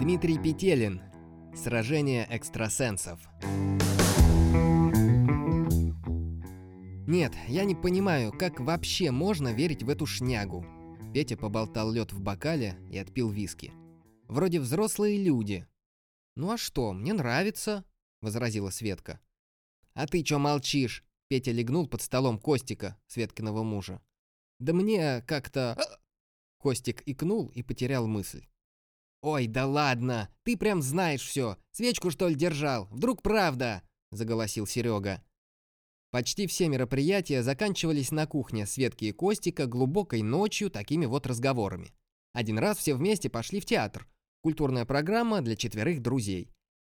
Дмитрий Петелин. Сражение экстрасенсов. Нет, я не понимаю, как вообще можно верить в эту шнягу. Петя поболтал лед в бокале и отпил виски. Вроде взрослые люди. Ну а что, мне нравится, возразила Светка. А ты чё молчишь? Петя легнул под столом Костика, Светкиного мужа. Да мне как-то... Костик икнул и потерял мысль. «Ой, да ладно! Ты прям знаешь все! Свечку, что ли, держал? Вдруг правда?» – заголосил Серега. Почти все мероприятия заканчивались на кухне Светки и Костика глубокой ночью такими вот разговорами. Один раз все вместе пошли в театр. Культурная программа для четверых друзей.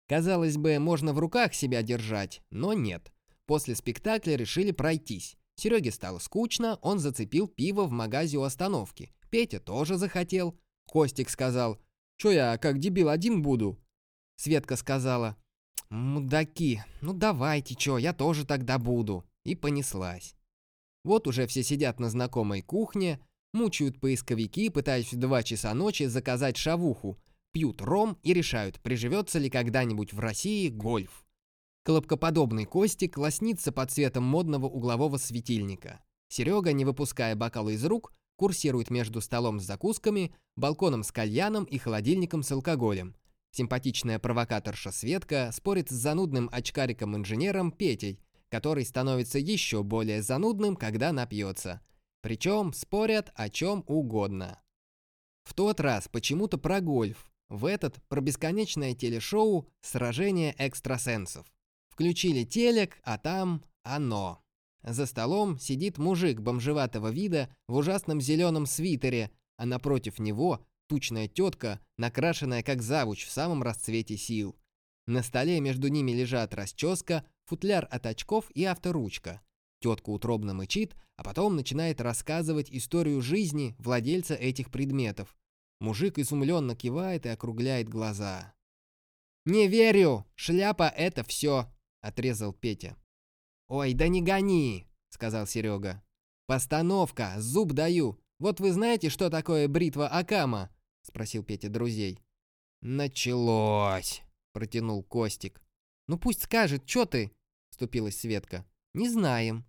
Казалось бы, можно в руках себя держать, но нет. После спектакля решили пройтись. Сереге стало скучно, он зацепил пиво в магазе у остановки. Петя тоже захотел. Костик сказал, Чё я, как дебил, один буду?» Светка сказала, «Мудаки, ну давайте, чё, я тоже тогда буду». И понеслась. Вот уже все сидят на знакомой кухне, мучают поисковики, пытаясь в два часа ночи заказать шавуху, пьют ром и решают, приживется ли когда-нибудь в России гольф. Колобкоподобный Костик лоснится под цветом модного углового светильника. Серега, не выпуская бокала из рук, курсирует между столом с закусками, балконом с кальяном и холодильником с алкоголем. Симпатичная провокаторша Светка спорит с занудным очкариком-инженером Петей, который становится еще более занудным, когда напьется. Причем спорят о чем угодно. В тот раз почему-то про гольф, в этот про бесконечное телешоу «Сражение экстрасенсов». Включили телек, а там оно. За столом сидит мужик бомжеватого вида в ужасном зеленом свитере, а напротив него тучная тетка, накрашенная как завуч в самом расцвете сил. На столе между ними лежат расческа, футляр от очков и авторучка. Тетка утробно мычит, а потом начинает рассказывать историю жизни владельца этих предметов. Мужик изумленно кивает и округляет глаза. «Не верю! Шляпа — это все!» — отрезал Петя. «Ой, да не гони!» — сказал Серега. «Постановка! Зуб даю! Вот вы знаете, что такое бритва Акама?» — спросил Петя друзей. «Началось!» — протянул Костик. «Ну пусть скажет, что ты?» — вступилась Светка. «Не знаем».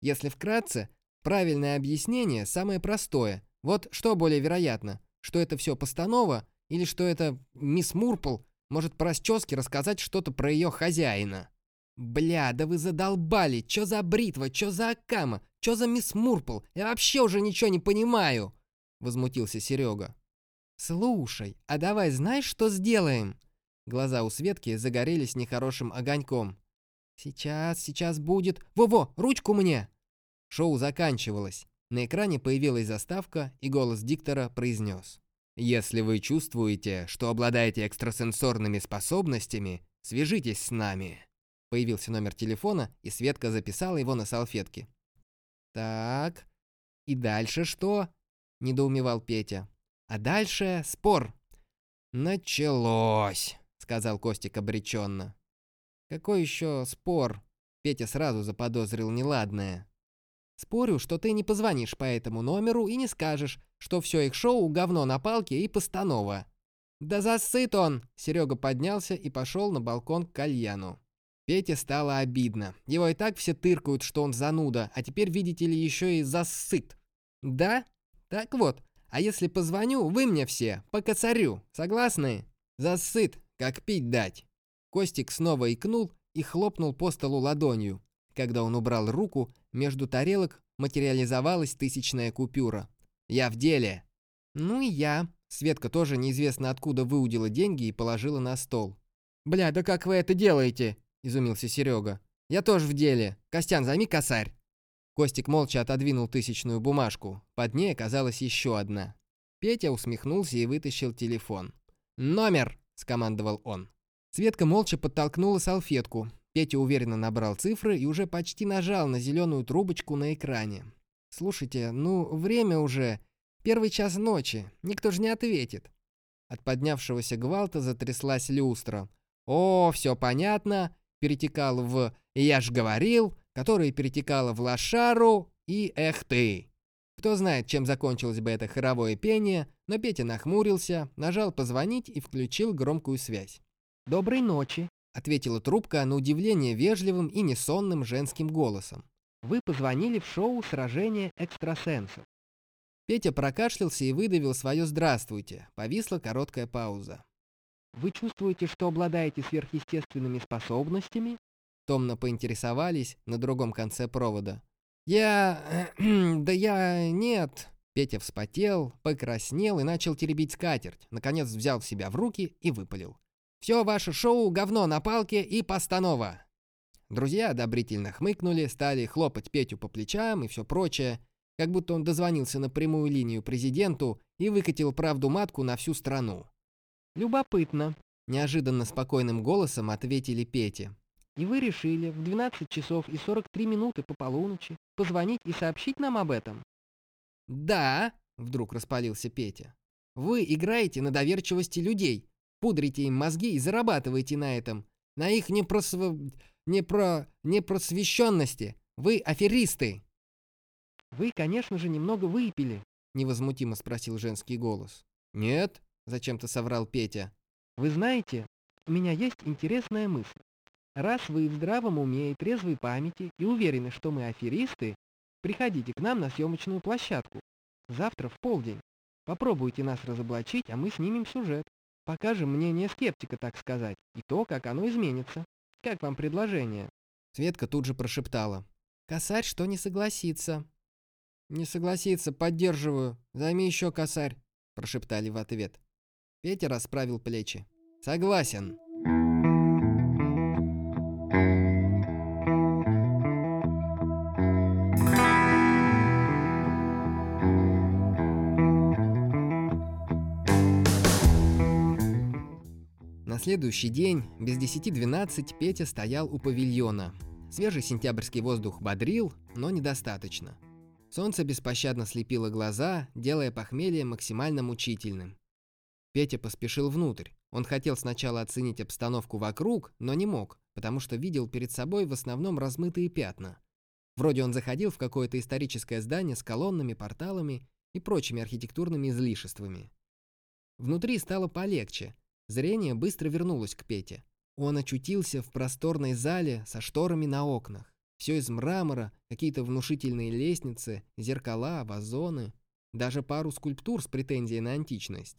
Если вкратце, правильное объяснение самое простое. Вот что более вероятно, что это все постанова или что это мисс Мурпл может по расческе рассказать что-то про ее хозяина. «Бля, да вы задолбали! Чё за бритва? Чё за Акама? Чё за мисс Мурпл? Я вообще уже ничего не понимаю!» Возмутился Серега. «Слушай, а давай знаешь, что сделаем?» Глаза у Светки загорелись нехорошим огоньком. «Сейчас, сейчас будет... Во-во, ручку мне!» Шоу заканчивалось. На экране появилась заставка, и голос диктора произнес. «Если вы чувствуете, что обладаете экстрасенсорными способностями, свяжитесь с нами». Появился номер телефона, и Светка записала его на салфетке. «Так, и дальше что?» – недоумевал Петя. «А дальше спор». «Началось», – сказал Костик обреченно. «Какой еще спор?» Петя сразу заподозрил неладное. «Спорю, что ты не позвонишь по этому номеру и не скажешь, что все их шоу говно на палке и постанова». «Да засыт он!» Серега поднялся и пошел на балкон к кальяну. Пете стало обидно. Его и так все тыркают, что он зануда, а теперь, видите ли, еще и засыт. Да? Так вот, а если позвоню, вы мне все, по коцарю, согласны? Засыт, как пить дать. Костик снова икнул и хлопнул по столу ладонью. Когда он убрал руку, между тарелок материализовалась тысячная купюра. «Я в деле!» «Ну и я». Светка тоже неизвестно откуда выудила деньги и положила на стол. «Бля, да как вы это делаете?» – изумился Серега. «Я тоже в деле. Костян, займи косарь». Костик молча отодвинул тысячную бумажку. Под ней оказалась еще одна. Петя усмехнулся и вытащил телефон. «Номер!» – скомандовал он. Светка молча подтолкнула салфетку. Петя уверенно набрал цифры и уже почти нажал на зеленую трубочку на экране. «Слушайте, ну, время уже. Первый час ночи. Никто же не ответит». От поднявшегося гвалта затряслась люстра. «О, все понятно перетекал в «я ж говорил», которое перетекало в «лошару», и эх ты. Кто знает, чем закончилось бы это хоровое пение, но Петя нахмурился, нажал позвонить и включил громкую связь. «Доброй ночи», — ответила трубка на удивление вежливым и несонным женским голосом. «Вы позвонили в шоу «Сражение экстрасенсов». Петя прокашлялся и выдавил свое «здравствуйте». Повисла короткая пауза. «Вы чувствуете, что обладаете сверхъестественными способностями?» Томно поинтересовались на другом конце провода. «Я... да я... нет...» Петя вспотел, покраснел и начал теребить скатерть. Наконец взял себя в руки и выпалил. «Все ваше шоу — говно на палке и постанова!» Друзья одобрительно хмыкнули, стали хлопать Петю по плечам и все прочее, как будто он дозвонился на прямую линию президенту и выкатил правду матку на всю страну. «Любопытно», — неожиданно спокойным голосом ответили Пете. «И вы решили в 12 часов и 43 минуты по полуночи позвонить и сообщить нам об этом?» «Да», — вдруг распалился Петя. «Вы играете на доверчивости людей, пудрите им мозги и зарабатываете на этом, на их непросв... непро... непросвещенности. Вы аферисты!» «Вы, конечно же, немного выпили», — невозмутимо спросил женский голос. «Нет», — зачем-то соврал Петя. «Вы знаете, у меня есть интересная мысль. Раз вы в здравом уме и трезвой памяти и уверены, что мы аферисты, приходите к нам на съемочную площадку. Завтра в полдень. Попробуйте нас разоблачить, а мы снимем сюжет. Покажем мнение скептика, так сказать, и то, как оно изменится. Как вам предложение?» Светка тут же прошептала. «Косарь, что не согласится?» «Не согласится, поддерживаю. Займи еще косарь», — прошептали в ответ. Петя расправил плечи. «Согласен». Следующий день, без 10-12, Петя стоял у павильона. Свежий сентябрьский воздух бодрил, но недостаточно. Солнце беспощадно слепило глаза, делая похмелье максимально мучительным. Петя поспешил внутрь. Он хотел сначала оценить обстановку вокруг, но не мог, потому что видел перед собой в основном размытые пятна. Вроде он заходил в какое-то историческое здание с колоннами, порталами и прочими архитектурными излишествами. Внутри стало полегче. Зрение быстро вернулось к Пете. Он очутился в просторной зале со шторами на окнах. Все из мрамора, какие-то внушительные лестницы, зеркала, вазоны, даже пару скульптур с претензией на античность.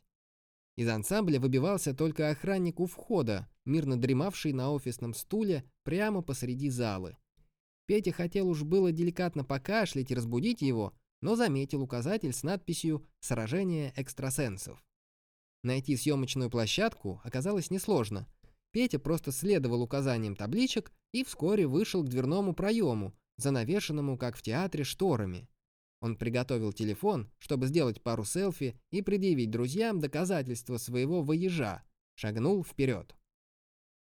Из ансамбля выбивался только охранник у входа, мирно дремавший на офисном стуле прямо посреди залы. Петя хотел уж было деликатно покашлять и разбудить его, но заметил указатель с надписью «Сражение экстрасенсов». Найти съемочную площадку оказалось несложно. Петя просто следовал указаниям табличек и вскоре вышел к дверному проему, занавешенному, как в театре, шторами. Он приготовил телефон, чтобы сделать пару селфи и предъявить друзьям доказательства своего воежа. Шагнул вперед.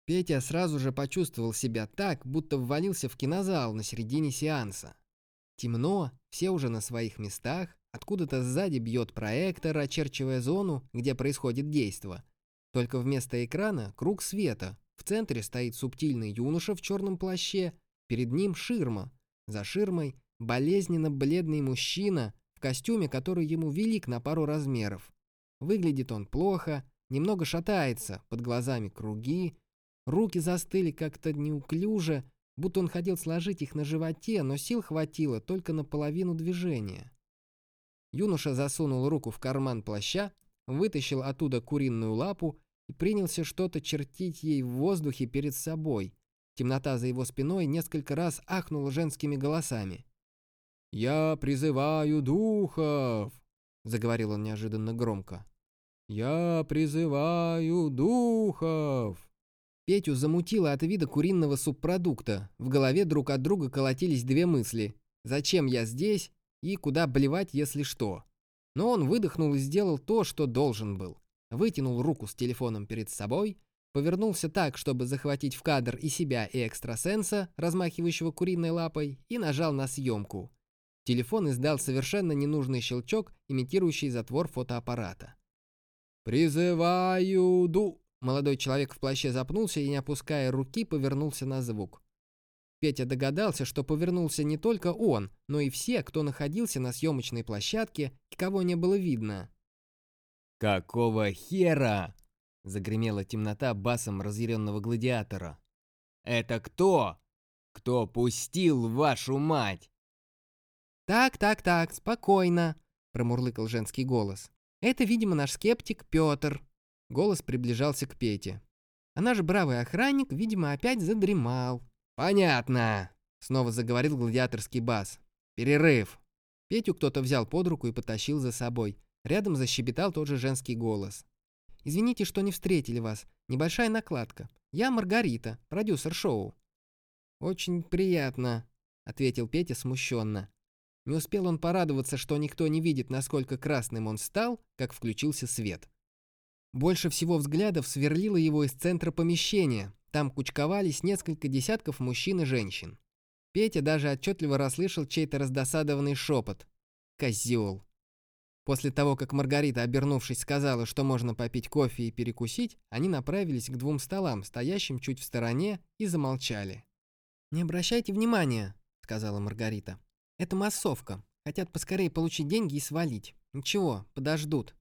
Петя сразу же почувствовал себя так, будто ввалился в кинозал на середине сеанса. Темно, все уже на своих местах, откуда-то сзади бьет проектор, очерчивая зону, где происходит действо. Только вместо экрана круг света, в центре стоит субтильный юноша в черном плаще, перед ним ширма. За ширмой болезненно бледный мужчина в костюме, который ему велик на пару размеров. Выглядит он плохо, немного шатается, под глазами круги, руки застыли как-то неуклюже, будто он хотел сложить их на животе, но сил хватило только на половину движения. Юноша засунул руку в карман плаща, вытащил оттуда куриную лапу и принялся что-то чертить ей в воздухе перед собой. Темнота за его спиной несколько раз ахнула женскими голосами. «Я призываю духов!» — заговорил он неожиданно громко. «Я призываю духов!» Петю замутило от вида куриного субпродукта. В голове друг от друга колотились две мысли. «Зачем я здесь?» И «Куда блевать, если что?» Но он выдохнул и сделал то, что должен был вытянул руку с телефоном перед собой, повернулся так, чтобы захватить в кадр и себя, и экстрасенса, размахивающего куриной лапой, и нажал на съемку. Телефон издал совершенно ненужный щелчок, имитирующий затвор фотоаппарата. «Призываю ду...» Молодой человек в плаще запнулся и, не опуская руки, повернулся на звук. Петя догадался, что повернулся не только он, но и все, кто находился на съемочной площадке кого не было видно. «Какого хера?» — загремела темнота басом разъяренного гладиатора. «Это кто? Кто пустил вашу мать?» «Так, так, так, спокойно», — промурлыкал женский голос. «Это, видимо, наш скептик Пётр». Голос приближался к Пете. А наш бравый охранник, видимо, опять задремал. «Понятно!» — снова заговорил гладиаторский бас. «Перерыв!» Петю кто-то взял под руку и потащил за собой. Рядом защебетал тот же женский голос. «Извините, что не встретили вас. Небольшая накладка. Я Маргарита, продюсер шоу». «Очень приятно», — ответил Петя смущенно. Не успел он порадоваться, что никто не видит, насколько красным он стал, как включился свет. Больше всего взглядов сверлило его из центра помещения, там кучковались несколько десятков мужчин и женщин. Петя даже отчетливо расслышал чей-то раздосадованный шепот. «Козел!». После того, как Маргарита, обернувшись, сказала, что можно попить кофе и перекусить, они направились к двум столам, стоящим чуть в стороне, и замолчали. «Не обращайте внимания», — сказала Маргарита. «Это массовка. Хотят поскорее получить деньги и свалить. Ничего, подождут».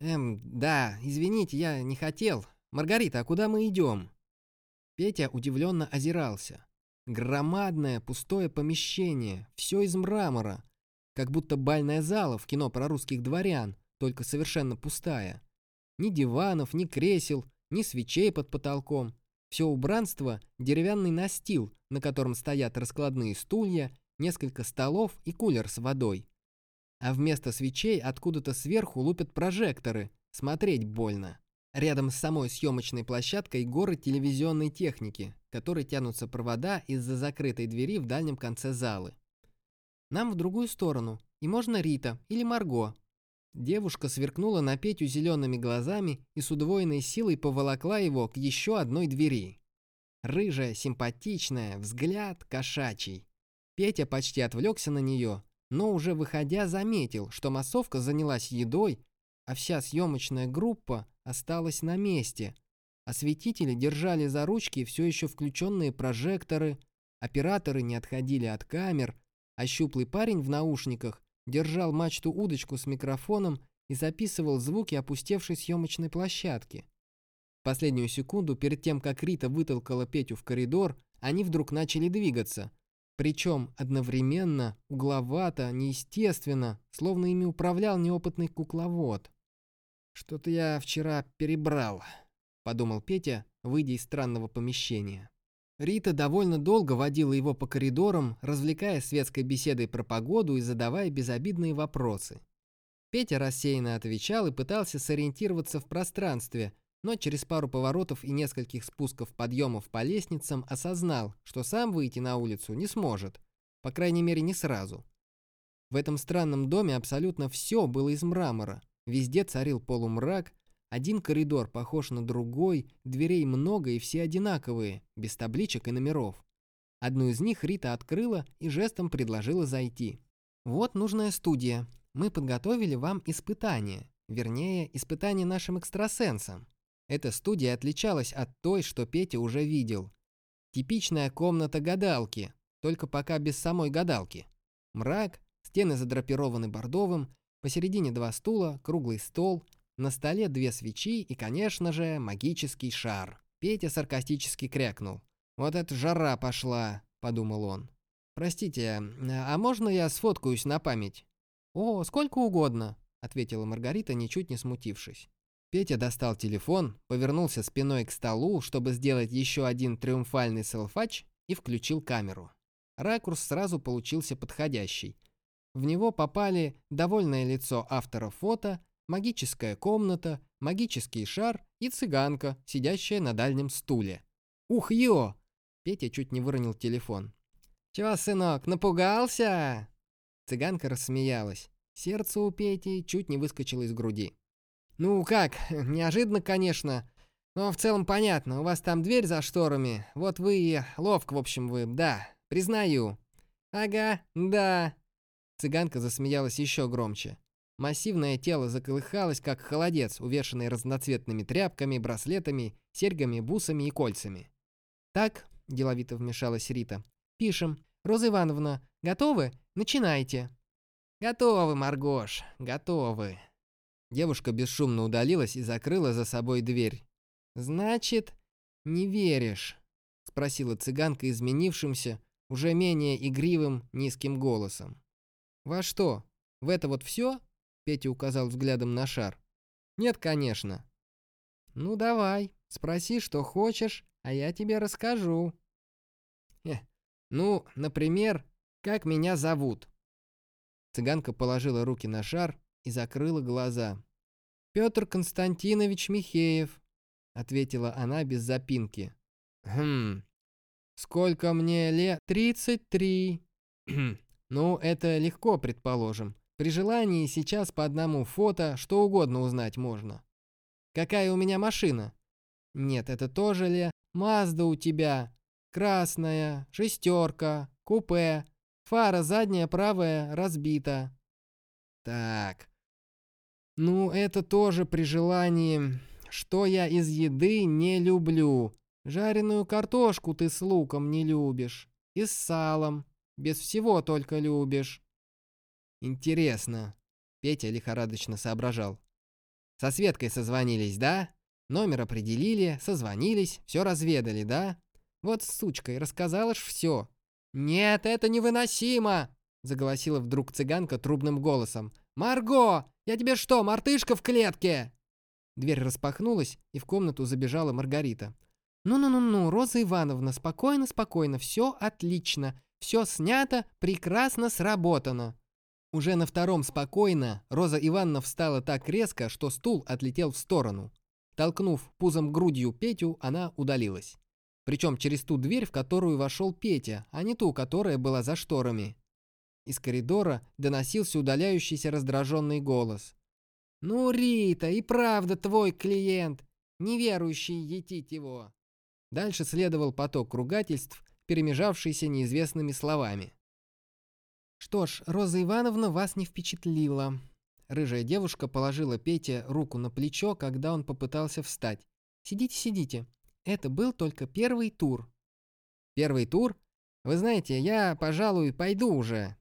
«Эм, да, извините, я не хотел. Маргарита, а куда мы идем?» Петя удивленно озирался. Громадное пустое помещение, все из мрамора, как будто бальная зала в кино про русских дворян, только совершенно пустая. Ни диванов, ни кресел, ни свечей под потолком. Все убранство – деревянный настил, на котором стоят раскладные стулья, несколько столов и кулер с водой. А вместо свечей откуда-то сверху лупят прожекторы, смотреть больно. Рядом с самой съемочной площадкой горы телевизионной техники, которые тянутся провода из-за закрытой двери в дальнем конце залы. Нам в другую сторону, и можно Рита или Марго. Девушка сверкнула на Петю зелеными глазами и с удвоенной силой поволокла его к еще одной двери. Рыжая, симпатичная, взгляд кошачий. Петя почти отвлекся на нее, но уже выходя заметил, что массовка занялась едой, а вся съемочная группа осталась на месте. Осветители держали за ручки все еще включенные прожекторы, операторы не отходили от камер, а щуплый парень в наушниках держал мачту-удочку с микрофоном и записывал звуки опустевшей съемочной площадки. В последнюю секунду, перед тем, как Рита вытолкала Петю в коридор, они вдруг начали двигаться. Причем одновременно, угловато, неестественно, словно ими управлял неопытный кукловод. «Что-то я вчера перебрал», — подумал Петя, выйдя из странного помещения. Рита довольно долго водила его по коридорам, развлекая светской беседой про погоду и задавая безобидные вопросы. Петя рассеянно отвечал и пытался сориентироваться в пространстве, но через пару поворотов и нескольких спусков подъемов по лестницам осознал, что сам выйти на улицу не сможет, по крайней мере не сразу. В этом странном доме абсолютно все было из мрамора, Везде царил полумрак, один коридор похож на другой, дверей много и все одинаковые, без табличек и номеров. Одну из них Рита открыла и жестом предложила зайти. «Вот нужная студия. Мы подготовили вам испытание. Вернее, испытание нашим экстрасенсам. Эта студия отличалась от той, что Петя уже видел. Типичная комната гадалки, только пока без самой гадалки. Мрак, стены задрапированы бордовым, Посередине два стула, круглый стол, на столе две свечи и, конечно же, магический шар. Петя саркастически крякнул. «Вот это жара пошла», — подумал он. «Простите, а можно я сфоткаюсь на память?» «О, сколько угодно», — ответила Маргарита, ничуть не смутившись. Петя достал телефон, повернулся спиной к столу, чтобы сделать еще один триумфальный селфач и включил камеру. Ракурс сразу получился подходящий — в него попали довольное лицо автора фото, магическая комната, магический шар и цыганка, сидящая на дальнем стуле. «Ух, ё!» Петя чуть не выронил телефон. «Чего, сынок, напугался?» Цыганка рассмеялась. Сердце у Пети чуть не выскочило из груди. «Ну как, неожиданно, конечно. Но в целом понятно, у вас там дверь за шторами. Вот вы и ловко, в общем, вы, да, признаю». «Ага, да», Цыганка засмеялась еще громче. Массивное тело заколыхалось, как холодец, увешанный разноцветными тряпками, браслетами, серьгами, бусами и кольцами. «Так, деловито вмешалась Рита. «Пишем. Роза Ивановна, готовы? Начинайте». «Готовы, Маргош, готовы». Девушка бесшумно удалилась и закрыла за собой дверь. «Значит, не веришь?» — спросила цыганка изменившимся, уже менее игривым, низким голосом. «Во что? В это вот все?» — Петя указал взглядом на шар. «Нет, конечно». «Ну давай, спроси, что хочешь, а я тебе расскажу». «Хе, ну, например, как меня зовут?» Цыганка положила руки на шар и закрыла глаза. «Петр Константинович Михеев», — ответила она без запинки. «Хм, сколько мне лет? Тридцать три». «Ну, это легко, предположим. При желании сейчас по одному фото что угодно узнать можно». «Какая у меня машина?» «Нет, это тоже ли? Мазда у тебя. Красная, шестерка, купе, фара задняя правая разбита». «Так, ну, это тоже при желании. Что я из еды не люблю? Жареную картошку ты с луком не любишь. И с салом. Без всего только любишь. Интересно. Петя лихорадочно соображал. Со Светкой созвонились, да? Номер определили, созвонились, все разведали, да? Вот с сучкой рассказала ж все. Нет, это невыносимо, заголосила вдруг цыганка трубным голосом. Марго, я тебе что, мартышка в клетке?» Дверь распахнулась, и в комнату забежала Маргарита. «Ну-ну-ну-ну, Роза Ивановна, спокойно, спокойно, все отлично, все снято, прекрасно сработано». Уже на втором спокойно Роза Ивановна встала так резко, что стул отлетел в сторону. Толкнув пузом грудью Петю, она удалилась. Причем через ту дверь, в которую вошел Петя, а не ту, которая была за шторами. Из коридора доносился удаляющийся раздраженный голос. «Ну, Рита, и правда твой клиент, неверующий етить его!» Дальше следовал поток ругательств, перемежавшийся неизвестными словами. «Что ж, Роза Ивановна вас не впечатлила». Рыжая девушка положила Пете руку на плечо, когда он попытался встать. «Сидите, сидите. Это был только первый тур». «Первый тур? Вы знаете, я, пожалуй, пойду уже.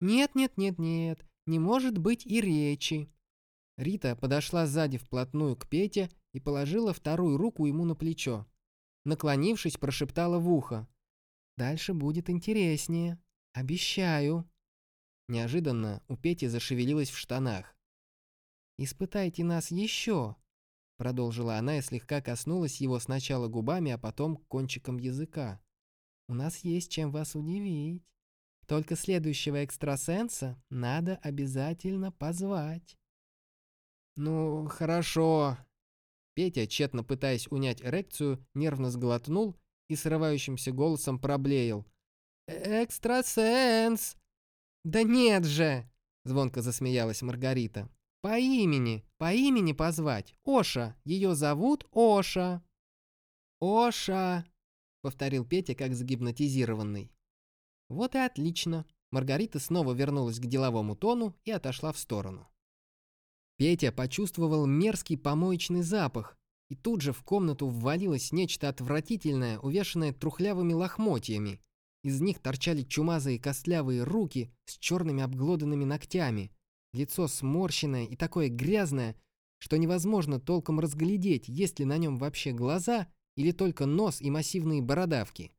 «Нет, нет, нет, нет, не может быть и речи». Рита подошла сзади вплотную к Пете и положила вторую руку ему на плечо. Наклонившись, прошептала в ухо. «Дальше будет интереснее. Обещаю». Неожиданно у Пети зашевелилась в штанах. «Испытайте нас еще», — продолжила она и слегка коснулась его сначала губами, а потом кончиком языка. «У нас есть чем вас удивить». Только следующего экстрасенса надо обязательно позвать. Ну, хорошо. Петя, тщетно пытаясь унять эрекцию, нервно сглотнул и срывающимся голосом проблеял. «Экстрасенс!» «Да нет же!» — звонко засмеялась Маргарита. «По имени, по имени позвать. Оша, ее зовут Оша». «Оша!» — повторил Петя, как загипнотизированный. Вот и отлично. Маргарита снова вернулась к деловому тону и отошла в сторону. Петя почувствовал мерзкий помоечный запах, и тут же в комнату ввалилось нечто отвратительное, увешанное трухлявыми лохмотьями. Из них торчали чумазые костлявые руки с черными обглоданными ногтями, лицо сморщенное и такое грязное, что невозможно толком разглядеть, есть ли на нем вообще глаза или только нос и массивные бородавки.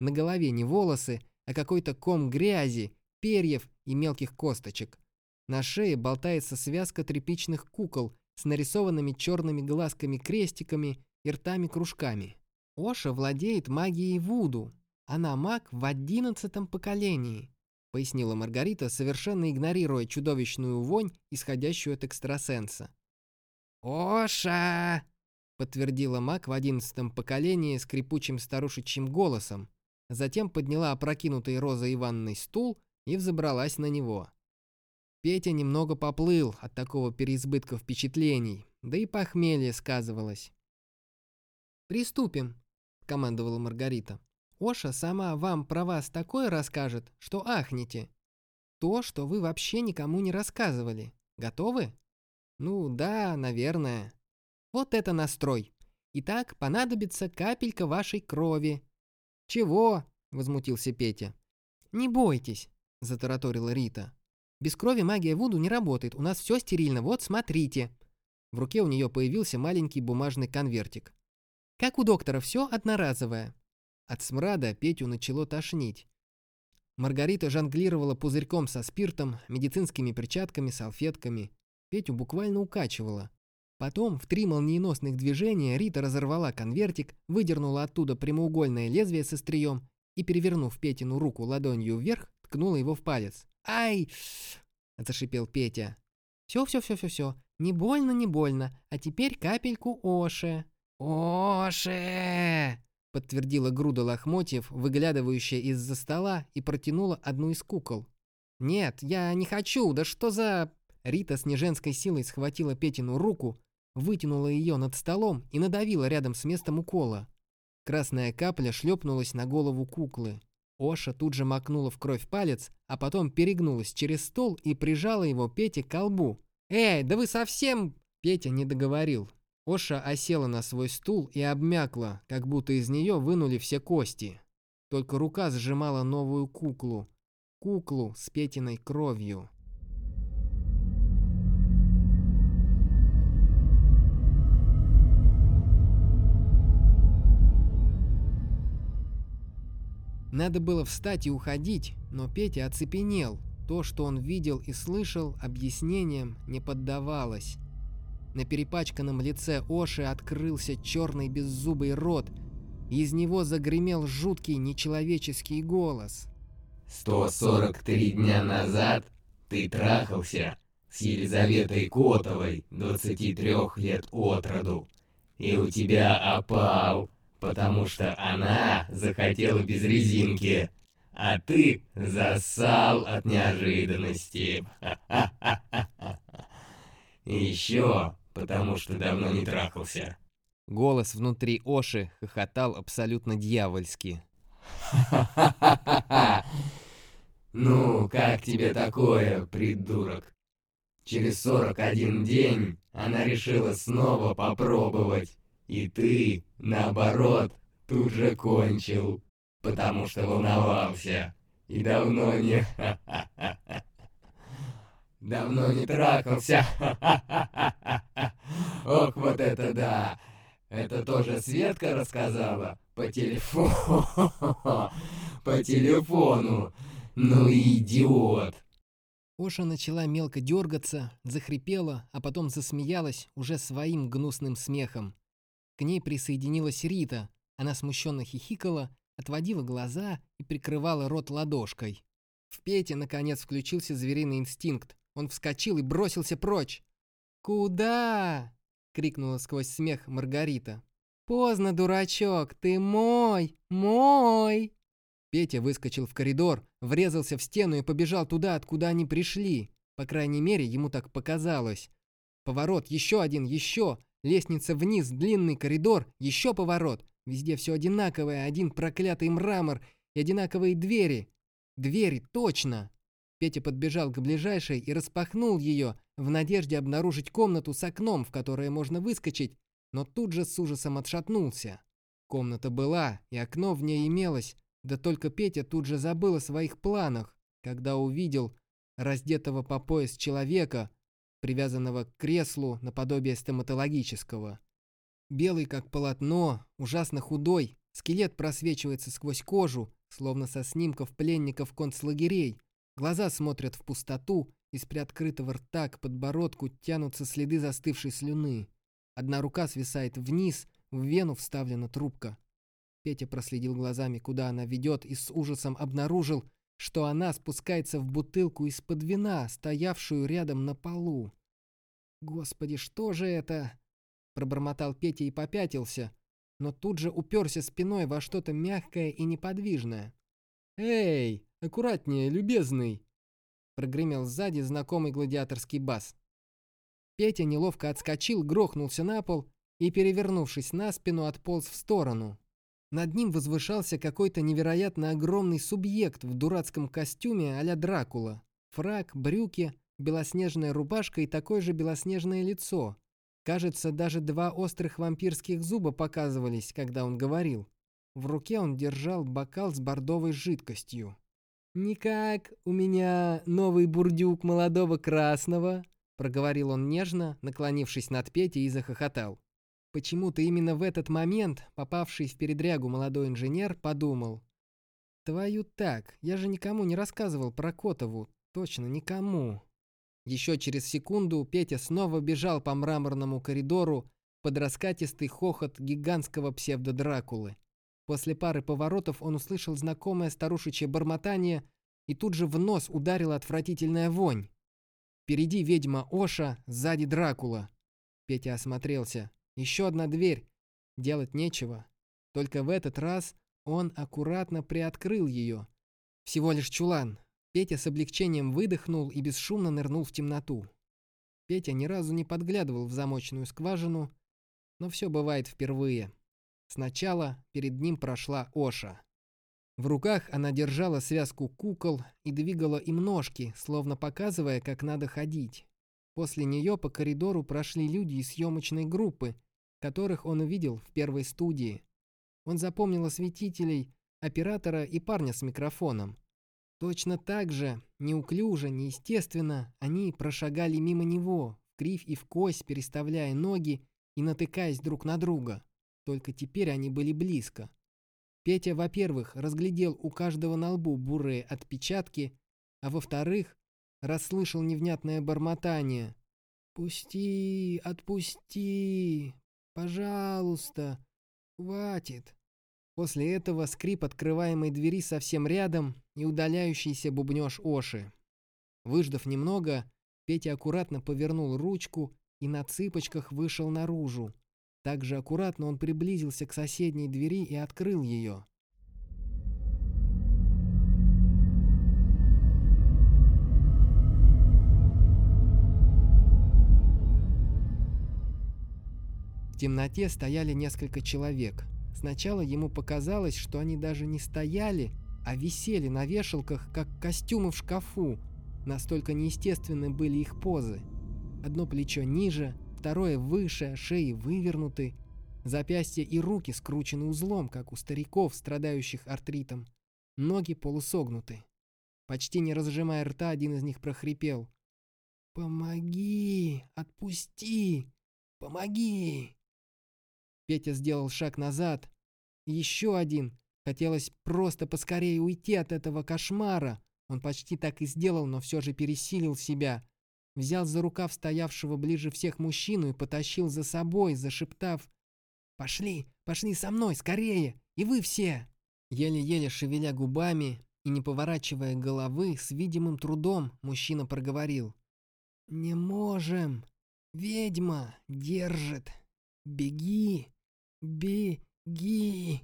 На голове не волосы, а какой-то ком грязи, перьев и мелких косточек. На шее болтается связка тряпичных кукол с нарисованными черными глазками-крестиками и ртами-кружками. Оша владеет магией Вуду. Она маг в одиннадцатом поколении, пояснила Маргарита, совершенно игнорируя чудовищную вонь, исходящую от экстрасенса. «Оша!» — подтвердила маг в одиннадцатом поколении скрипучим старушечьим голосом, затем подняла опрокинутый Розой Ивановной стул и взобралась на него. Петя немного поплыл от такого переизбытка впечатлений, да и похмелье сказывалось. «Приступим», — командовала Маргарита. «Оша сама вам про вас такое расскажет, что ахнете. То, что вы вообще никому не рассказывали. Готовы?» «Ну да, наверное». «Вот это настрой. Итак, понадобится капелька вашей крови, «Чего?» — возмутился Петя. «Не бойтесь», — затараторила Рита. «Без крови магия Вуду не работает, у нас все стерильно, вот смотрите». В руке у нее появился маленький бумажный конвертик. «Как у доктора, все одноразовое». От смрада Петю начало тошнить. Маргарита жонглировала пузырьком со спиртом, медицинскими перчатками, салфетками. Петю буквально укачивала. Потом в три молниеносных движения Рита разорвала конвертик, выдернула оттуда прямоугольное лезвие со стрием и, перевернув Петину руку ладонью вверх, ткнула его в палец. «Ай!» – зашипел Петя. «Все, все, все, все, все. Не больно, не больно. А теперь капельку Оше». «Оше!» – подтвердила груда лохмотьев, выглядывающая из-за стола, и протянула одну из кукол. «Нет, я не хочу, да что за...» Рита с неженской силой схватила Петину руку, вытянула ее над столом и надавила рядом с местом укола. Красная капля шлепнулась на голову куклы. Оша тут же макнула в кровь палец, а потом перегнулась через стол и прижала его Пете к колбу. «Эй, да вы совсем...» Петя не договорил. Оша осела на свой стул и обмякла, как будто из нее вынули все кости. Только рука сжимала новую куклу. Куклу с Петиной кровью. Надо было встать и уходить, но Петя оцепенел. То, что он видел и слышал, объяснением не поддавалось. На перепачканном лице Оши открылся черный беззубый рот, из него загремел жуткий нечеловеческий голос. «143 дня назад ты трахался с Елизаветой Котовой, 23 лет от роду, и у тебя опал потому что она захотела без резинки, а ты засал от неожиданности. Еще потому что давно не трахался. Голос внутри Оши хохотал абсолютно дьявольски. Ну, как тебе такое, придурок? Через 41 день она решила снова попробовать. И ты, наоборот, тут же кончил, потому что волновался. И давно не... Давно не трахался. Ох, вот это да! Это тоже Светка рассказала по телефону. По телефону. Ну идиот. Оша начала мелко дергаться, захрипела, а потом засмеялась уже своим гнусным смехом. К ней присоединилась Рита. Она смущенно хихикала, отводила глаза и прикрывала рот ладошкой. В Пете, наконец, включился звериный инстинкт. Он вскочил и бросился прочь. «Куда?» — крикнула сквозь смех Маргарита. «Поздно, дурачок, ты мой, мой!» Петя выскочил в коридор, врезался в стену и побежал туда, откуда они пришли. По крайней мере, ему так показалось. Поворот, еще один, еще. Лестница вниз, длинный коридор, еще поворот. Везде все одинаковое, один проклятый мрамор и одинаковые двери. Двери, точно. Петя подбежал к ближайшей и распахнул ее, в надежде обнаружить комнату с окном, в которое можно выскочить, но тут же с ужасом отшатнулся. Комната была, и окно в ней имелось, да только Петя тут же забыл о своих планах, когда увидел раздетого по пояс человека, привязанного к креслу наподобие стоматологического. Белый как полотно, ужасно худой, скелет просвечивается сквозь кожу, словно со снимков пленников концлагерей. Глаза смотрят в пустоту, из приоткрытого рта к подбородку тянутся следы застывшей слюны. Одна рука свисает вниз, в вену вставлена трубка. Петя проследил глазами, куда она ведет, и с ужасом обнаружил, что она спускается в бутылку из-под вина, стоявшую рядом на полу. «Господи, что же это?» Пробормотал Петя и попятился, но тут же уперся спиной во что-то мягкое и неподвижное. «Эй, аккуратнее, любезный!» Прогремел сзади знакомый гладиаторский бас. Петя неловко отскочил, грохнулся на пол и, перевернувшись на спину, отполз в сторону. Над ним возвышался какой-то невероятно огромный субъект в дурацком костюме а-ля Дракула. Фрак, брюки, белоснежная рубашка и такое же белоснежное лицо. Кажется, даже два острых вампирских зуба показывались, когда он говорил. В руке он держал бокал с бордовой жидкостью. «Никак, у меня новый бурдюк молодого красного», — проговорил он нежно, наклонившись над Петей и захохотал. Почему-то именно в этот момент попавший в передрягу молодой инженер подумал. «Твою так, я же никому не рассказывал про Котову, точно никому». Еще через секунду Петя снова бежал по мраморному коридору под раскатистый хохот гигантского псевдодракулы. После пары поворотов он услышал знакомое старушечье бормотание и тут же в нос ударила отвратительная вонь. Впереди ведьма Оша, сзади Дракула. Петя осмотрелся. Еще одна дверь. Делать нечего. Только в этот раз он аккуратно приоткрыл ее. Всего лишь чулан. Петя с облегчением выдохнул и бесшумно нырнул в темноту. Петя ни разу не подглядывал в замочную скважину, но все бывает впервые. Сначала перед ним прошла Оша. В руках она держала связку кукол и двигала им ножки, словно показывая, как надо ходить. После нее по коридору прошли люди из съемочной группы, которых он увидел в первой студии. Он запомнил осветителей, оператора и парня с микрофоном. Точно так же, неуклюже, неестественно, они прошагали мимо него, кривь и в кость, переставляя ноги и натыкаясь друг на друга. Только теперь они были близко. Петя, во-первых, разглядел у каждого на лбу бурые отпечатки, а во-вторых, расслышал невнятное бормотание. «Пусти, отпусти, пожалуйста, хватит». После этого скрип открываемой двери совсем рядом и удаляющийся бубнёж Оши. Выждав немного, Петя аккуратно повернул ручку и на цыпочках вышел наружу. Также аккуратно он приблизился к соседней двери и открыл ее. Темноте стояли несколько человек. Сначала ему показалось, что они даже не стояли, а висели на вешалках, как костюмы в шкафу. Настолько неестественны были их позы. Одно плечо ниже, второе выше, шеи вывернуты, запястья и руки скручены узлом, как у стариков, страдающих артритом, ноги полусогнуты. Почти не разжимая рта, один из них прохрипел. «Помоги! Отпусти! Помоги!» Петя сделал шаг назад. Еще один. Хотелось просто поскорее уйти от этого кошмара. Он почти так и сделал, но все же пересилил себя взял за рукав стоявшего ближе всех мужчину и потащил за собой, зашептав «Пошли, пошли со мной, скорее! И вы все!» Еле-еле шевеля губами и не поворачивая головы, с видимым трудом мужчина проговорил «Не можем! Ведьма держит! Беги! Беги!»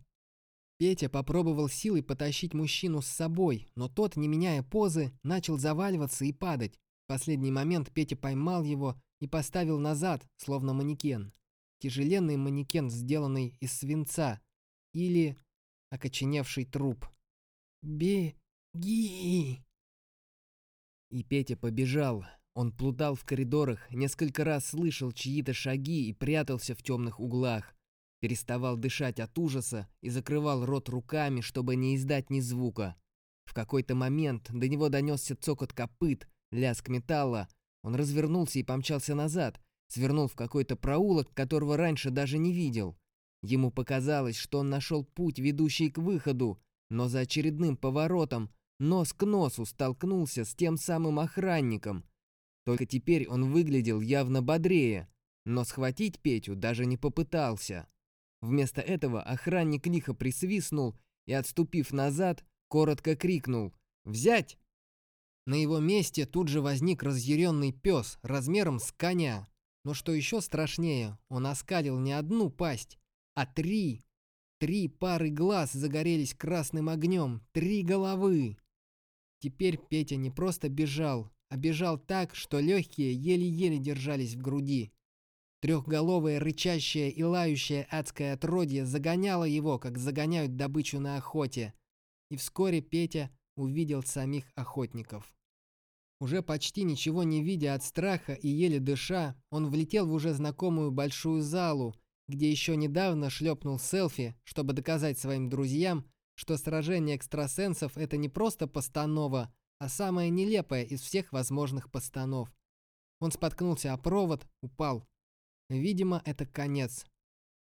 Петя попробовал силой потащить мужчину с собой, но тот, не меняя позы, начал заваливаться и падать последний момент Петя поймал его и поставил назад, словно манекен. Тяжеленный манекен, сделанный из свинца. Или окоченевший труп. «Беги!» И Петя побежал. Он плутал в коридорах, несколько раз слышал чьи-то шаги и прятался в темных углах. Переставал дышать от ужаса и закрывал рот руками, чтобы не издать ни звука. В какой-то момент до него донесся цокот копыт, Лязг металла. Он развернулся и помчался назад, свернул в какой-то проулок, которого раньше даже не видел. Ему показалось, что он нашел путь, ведущий к выходу, но за очередным поворотом нос к носу столкнулся с тем самым охранником. Только теперь он выглядел явно бодрее, но схватить Петю даже не попытался. Вместо этого охранник лихо присвистнул и, отступив назад, коротко крикнул «Взять!» На его месте тут же возник разъяренный пес размером с коня. Но что еще страшнее, он оскалил не одну пасть, а три. Три пары глаз загорелись красным огнем, три головы. Теперь Петя не просто бежал, а бежал так, что легкие еле-еле держались в груди. Трехголовое рычащее и лающее адское отродье загоняло его, как загоняют добычу на охоте. И вскоре Петя увидел самих охотников. Уже почти ничего не видя от страха и еле дыша, он влетел в уже знакомую большую залу где еще недавно шлепнул селфи, чтобы доказать своим друзьям, что сражение экстрасенсов это не просто постанова, а самая нелепая из всех возможных постанов. Он споткнулся о провод, упал. Видимо, это конец.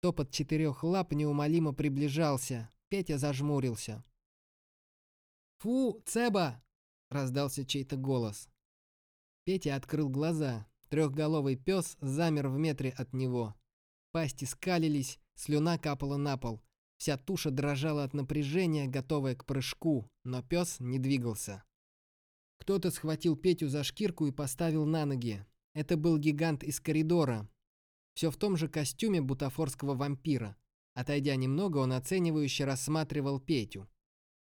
Топот четырех лап неумолимо приближался. Петя зажмурился. «Фу, Цеба!» — раздался чей-то голос. Петя открыл глаза. Трехголовый пес замер в метре от него. Пасти скалились, слюна капала на пол. Вся туша дрожала от напряжения, готовая к прыжку, но пес не двигался. Кто-то схватил Петю за шкирку и поставил на ноги. Это был гигант из коридора. Все в том же костюме бутафорского вампира. Отойдя немного, он оценивающе рассматривал Петю.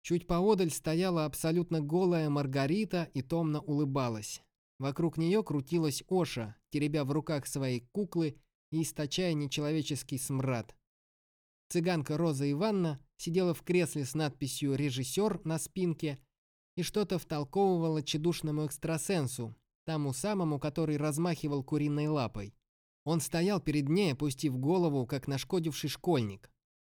Чуть поодаль стояла абсолютно голая Маргарита и томно улыбалась. Вокруг нее крутилась Оша, теребя в руках свои куклы и источая нечеловеческий смрад. Цыганка Роза Ивановна сидела в кресле с надписью «Режиссер» на спинке и что-то втолковывала чедушному экстрасенсу, тому самому, который размахивал куриной лапой. Он стоял перед ней, опустив голову, как нашкодивший школьник.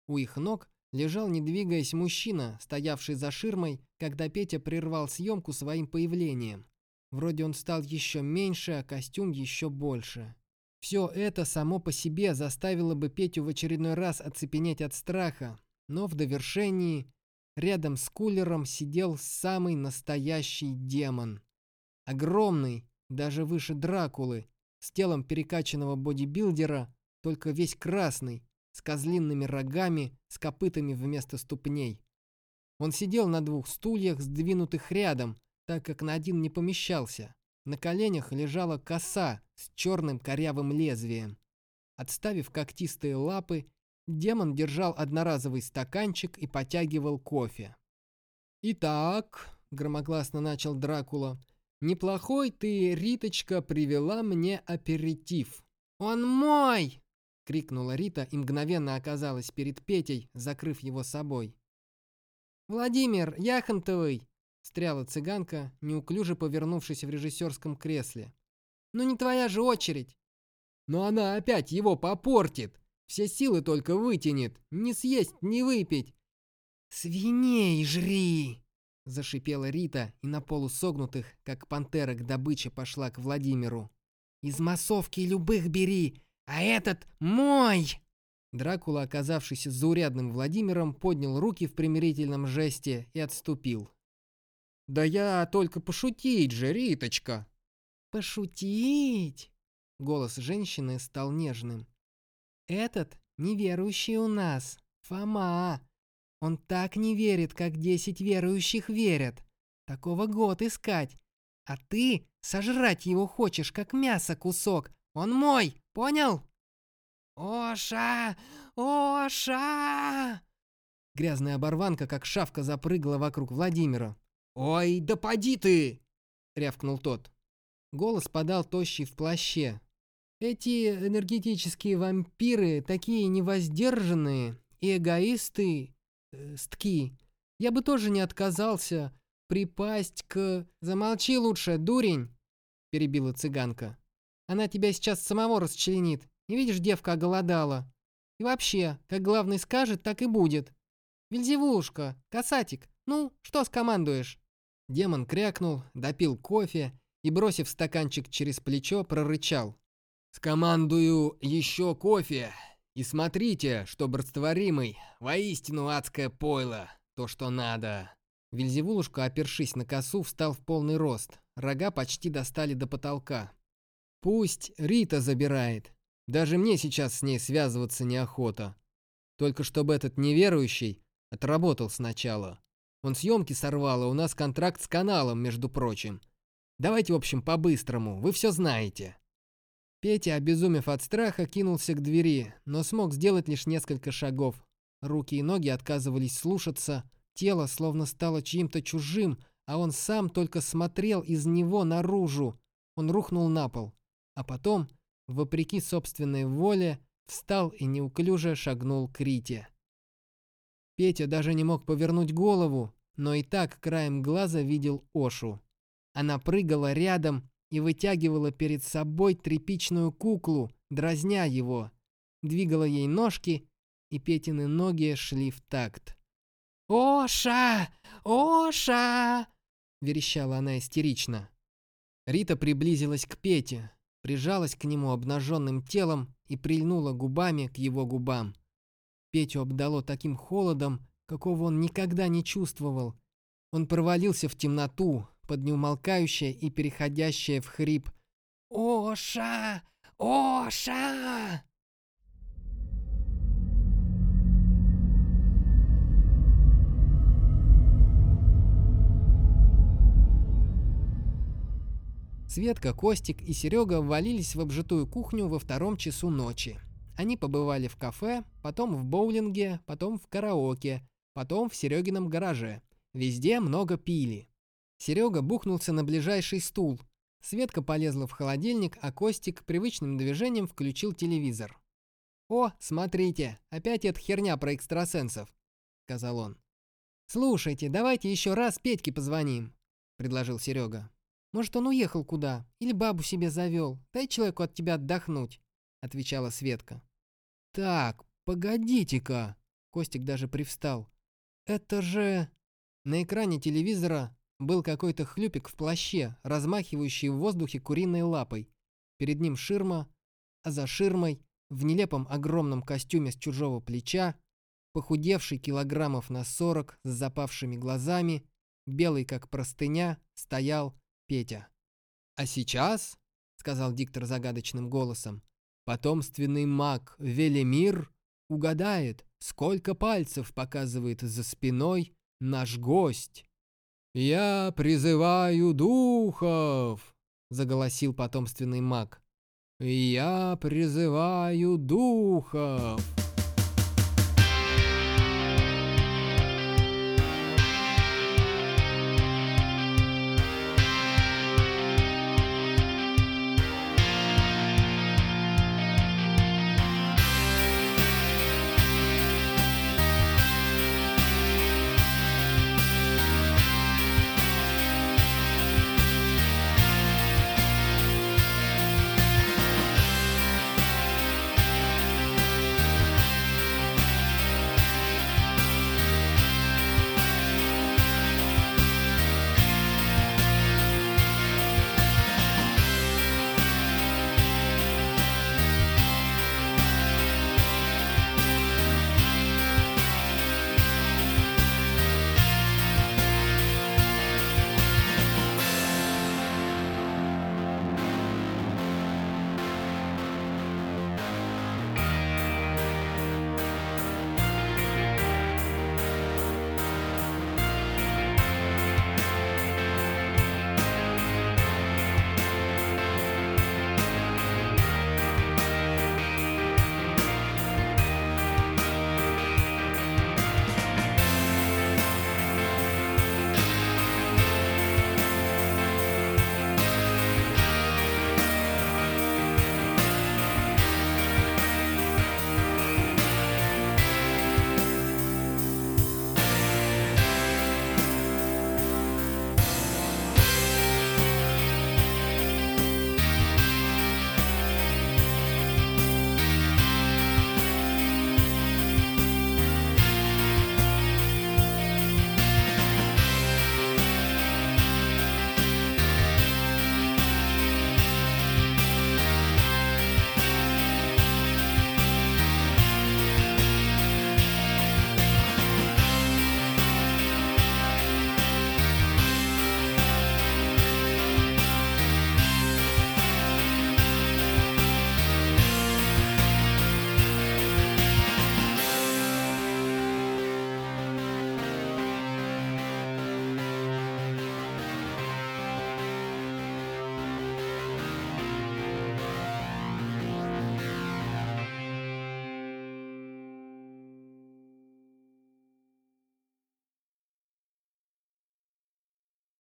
У их ног лежал, не двигаясь, мужчина, стоявший за ширмой, когда Петя прервал съемку своим появлением. Вроде он стал еще меньше, а костюм еще больше. Все это само по себе заставило бы Петю в очередной раз оцепенеть от страха, но в довершении Рядом с кулером сидел самый настоящий демон. Огромный, даже выше Дракулы, с телом перекачанного бодибилдера, только весь красный, с козлиными рогами, с копытами вместо ступней. Он сидел на двух стульях, сдвинутых рядом, так как на один не помещался. На коленях лежала коса с черным корявым лезвием. Отставив когтистые лапы, Демон держал одноразовый стаканчик и потягивал кофе. «Итак», — громогласно начал Дракула, — «неплохой ты, Риточка, привела мне аперитив». «Он мой!» — крикнула Рита и мгновенно оказалась перед Петей, закрыв его собой. «Владимир Яхонтовый!» — встряла цыганка, неуклюже повернувшись в режиссерском кресле. «Ну не твоя же очередь!» «Но она опять его попортит!» Все силы только вытянет, не съесть, не выпить. Свиней жри! Зашипела Рита и на полу согнутых, как пантера к добыче пошла к Владимиру. Из массовки любых бери, а этот мой! Дракула, оказавшийся заурядным Владимиром, поднял руки в примирительном жесте и отступил. «Да я только пошутить же, Риточка!» «Пошутить?» Голос женщины стал нежным. Этот неверующий у нас, Фома. Он так не верит, как десять верующих верят. Такого год искать. А ты сожрать его хочешь, как мясо кусок. Он мой, понял? Оша! Оша! Грязная оборванка, как шавка, запрыгала вокруг Владимира. «Ой, да поди ты!» — рявкнул тот. Голос подал тощий в плаще, эти энергетические вампиры такие невоздержанные и эгоисты, э, стки. Я бы тоже не отказался припасть к... Замолчи лучше, дурень, перебила цыганка. Она тебя сейчас самого расчленит. Не видишь, девка оголодала. И вообще, как главный скажет, так и будет. Вельзевушка, касатик, ну, что скомандуешь? Демон крякнул, допил кофе и, бросив стаканчик через плечо, прорычал. Скомандую еще кофе. И смотрите, чтобы растворимый, воистину адское пойло, то, что надо. Вильзевулушка, опершись на косу, встал в полный рост. Рога почти достали до потолка. Пусть Рита забирает. Даже мне сейчас с ней связываться неохота. Только чтобы этот неверующий отработал сначала. Он съемки сорвал, а у нас контракт с каналом, между прочим. Давайте, в общем, по-быстрому, вы все знаете. Петя, обезумев от страха, кинулся к двери, но смог сделать лишь несколько шагов. Руки и ноги отказывались слушаться, тело словно стало чьим-то чужим, а он сам только смотрел из него наружу. Он рухнул на пол, а потом, вопреки собственной воле, встал и неуклюже шагнул к Рите. Петя даже не мог повернуть голову, но и так краем глаза видел Ошу. Она прыгала рядом, и вытягивала перед собой тряпичную куклу, дразня его. двигала ей ножки, и Петины ноги шли в такт. «Оша! Оша!» — верещала она истерично. Рита приблизилась к Пете, прижалась к нему обнаженным телом и прильнула губами к его губам. Петю обдало таким холодом, какого он никогда не чувствовал. Он провалился в темноту под неумолкающее и переходящее в хрип «Оша! Оша!» Светка, Костик и Серега ввалились в обжитую кухню во втором часу ночи. Они побывали в кафе, потом в боулинге, потом в караоке, потом в Серегином гараже. Везде много пили. Серега бухнулся на ближайший стул. Светка полезла в холодильник, а Костик привычным движением включил телевизор. «О, смотрите, опять эта херня про экстрасенсов», — сказал он. «Слушайте, давайте еще раз Петьке позвоним», — предложил Серега. Может, он уехал куда? Или бабу себе завел? Дай человеку от тебя отдохнуть», — отвечала Светка. «Так, погодите-ка!» Костик даже привстал. «Это же...» На экране телевизора был какой-то хлюпик в плаще, размахивающий в воздухе куриной лапой. Перед ним ширма, а за ширмой, в нелепом огромном костюме с чужого плеча, похудевший килограммов на сорок, с запавшими глазами, белый как простыня, стоял Петя. «А сейчас», — сказал диктор загадочным голосом, «потомственный маг Велимир угадает, сколько пальцев показывает за спиной наш гость». «Я призываю духов!» — заголосил потомственный маг. «Я призываю духов!»